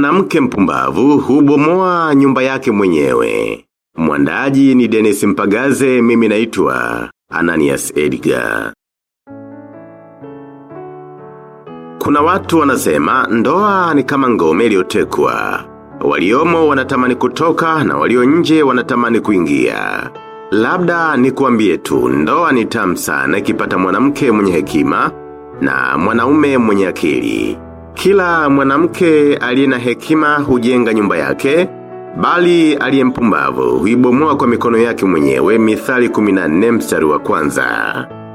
mwanamke mpumbavu hubomoa nyumba yake mwenyewe. Mwandaji ni Dennis Mpagaze mimi naitwa Ananias Edgar. Kuna watu wanasema ndoa ni kama ngome iliyotekwa. Waliomo wanatamani kutoka na walio nje wanatamani kuingia. Labda ni kuambie tu ndoa ni tamu sana ikipata mwanamke mwenye hekima na mwanaume mwenye akili. Kila mwanamke aliye na hekima hujenga nyumba yake, bali aliye mpumbavu huibomoa kwa mikono yake mwenyewe mithali 14 mstari wa kwanza.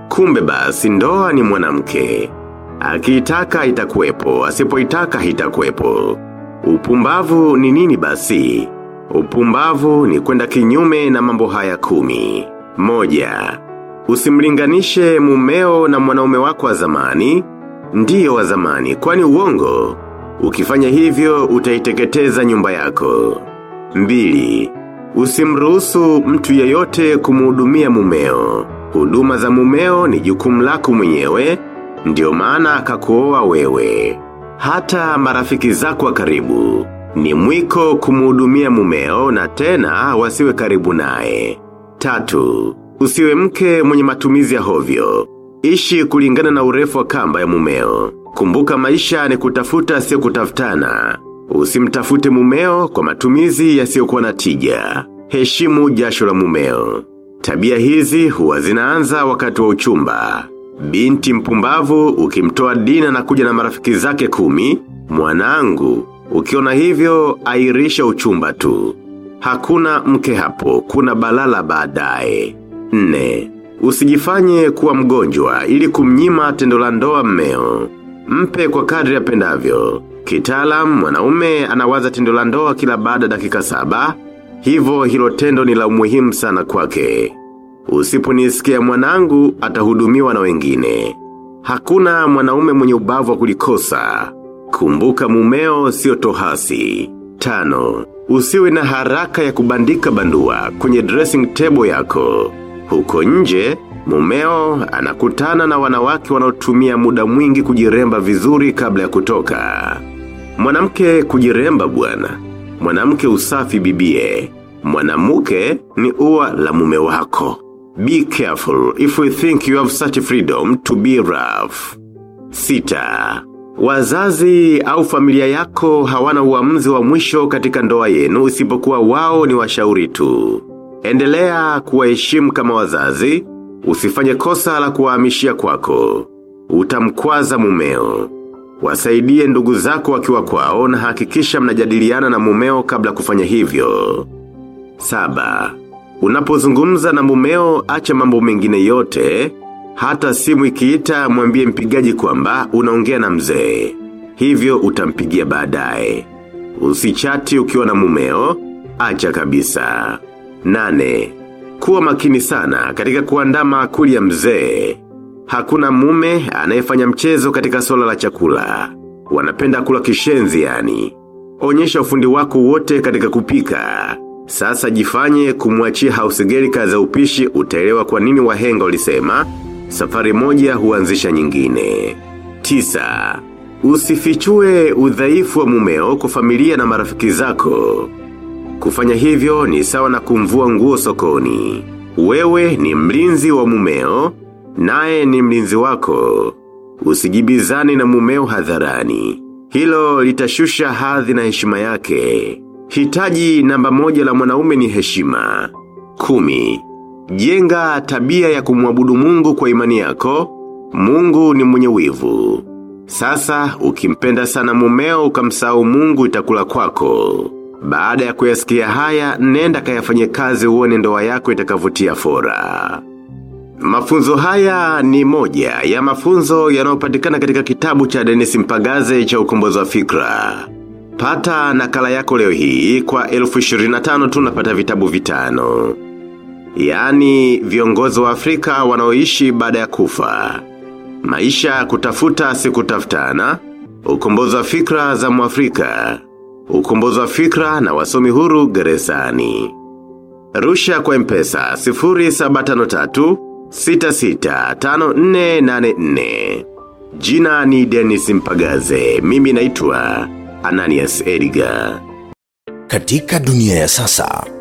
Kumbe basi ndoa ni mwanamke. Akiitaka itakuwepo, asipoitaka itakuwepo. Upumbavu ni nini basi? Upumbavu ni kwenda kinyume na mambo haya kumi. Moja, usimlinganishe mumeo na mwanaume wako wa zamani, ndiyo wa zamani, kwani uongo. Ukifanya hivyo utaiteketeza nyumba yako. Mbili, usimruhusu mtu yeyote kumuhudumia mumeo. Huduma za mumeo ni jukumu lako mwenyewe, ndio maana akakuoa wewe. Hata marafiki zako wa karibu, ni mwiko kumuhudumia mumeo na tena wasiwe karibu naye. Tatu, usiwe mke mwenye matumizi ya hovyo. Ishi kulingana na urefu wa kamba ya mumeo. Kumbuka maisha ni kutafuta sio kutafutana. Usimtafute mumeo kwa matumizi yasiyokuwa na tija. Heshimu jasho la mumeo. Tabia hizi huwa zinaanza wakati wa uchumba. Binti mpumbavu ukimtoa dina na kuja na marafiki zake kumi, mwanangu, ukiona hivyo airisha uchumba tu. Hakuna mke hapo, kuna balala baadaye. Nne, usijifanye kuwa mgonjwa ili kumnyima tendo la ndoa mmeo. Mpe kwa kadri apendavyo. Kitaalam mwanaume anawaza tendo la ndoa kila baada dakika saba, hivyo hilo tendo ni la umuhimu sana kwake. Usiponisikia mwanangu atahudumiwa na wengine. Hakuna mwanaume mwenye ubavu wa kulikosa. Kumbuka mumeo sio tohasi. Tano, usiwe na haraka ya kubandika bandua kwenye dressing table yako. Huko nje, mumeo anakutana na wanawake wanaotumia muda mwingi kujiremba vizuri kabla ya kutoka. Mwanamke kujiremba bwana. Mwanamke usafi bibie. Mwanamuke ni ua la mume wako. Be careful if we think you have such freedom to be rough. Sita. Wazazi au familia yako hawana uamuzi wa mwisho katika ndoa yenu isipokuwa wao ni washauri tu. Endelea kuwaheshimu kama wazazi, usifanye kosa la kuwahamishia kwako. Utamkwaza mumeo. Wasaidie ndugu zako wakiwa kwao na hakikisha mnajadiliana na mumeo kabla kufanya hivyo. Saba. Unapozungumza na mumeo acha mambo mengine yote, hata simu ikiita mwambie mpigaji kwamba unaongea na mzee. Hivyo utampigia baadaye. Usichati ukiwa na mumeo, acha kabisa. Nane. Kuwa makini sana katika kuandaa maakuli ya mzee. Hakuna mume anayefanya mchezo katika swala la chakula. Wanapenda kula kishenzi yani. Onyesha ufundi wako wote katika kupika. Sasa jifanye kumwachia hausigerika za upishi utaelewa kwa nini wahenga ulisema, safari moja huanzisha nyingine. Tisa, usifichue udhaifu wa mumeo kwa familia na marafiki zako. Kufanya hivyo ni sawa na kumvua nguo sokoni. Wewe ni mlinzi wa mumeo, naye ni mlinzi wako. Usijibizani na mumeo hadharani. Hilo litashusha hadhi na heshima yake. Hitaji namba moja la mwanaume ni heshima. Kumi. Jenga tabia ya kumwabudu mungu kwa imani yako, mungu ni mwenye wivu. Sasa, ukimpenda sana mumeo ukamsahau mungu itakula kwako. Baada ya kuyasikia haya, nenda kayafanye kazi uone ndoa yako itakavutia fora. Mafunzo haya ni moja ya mafunzo yanayopatikana katika kitabu cha Dennis Mpagaze cha ukombozi wa fikra. Pata nakala yako leo hii kwa elfu 25 tunapata vitabu vitano. Yaani viongozi wa Afrika wanaoishi baada ya kufa. Maisha kutafuta si kutafutana. Ukombozi wa fikra za Mwafrika. Ukombozi wa fikra na wasomi huru gerezani. Rusha kwa mpesa 0753 665484. Jina ni Dennis Mpagaze. Mimi naitwa Ananias Edgar. Katika dunia ya sasa,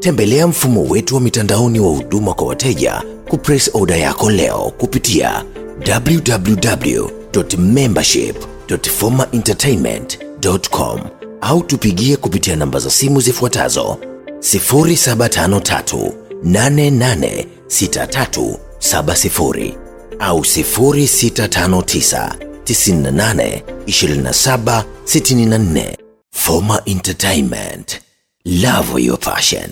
Tembelea mfumo wetu wa mitandaoni wa huduma kwa wateja kupress order yako leo kupitia www.membership.formaentertainment.com au tupigie kupitia namba za simu zifuatazo 0753 886370 au 0659 98 27 64. Forma Entertainment. Love your passion.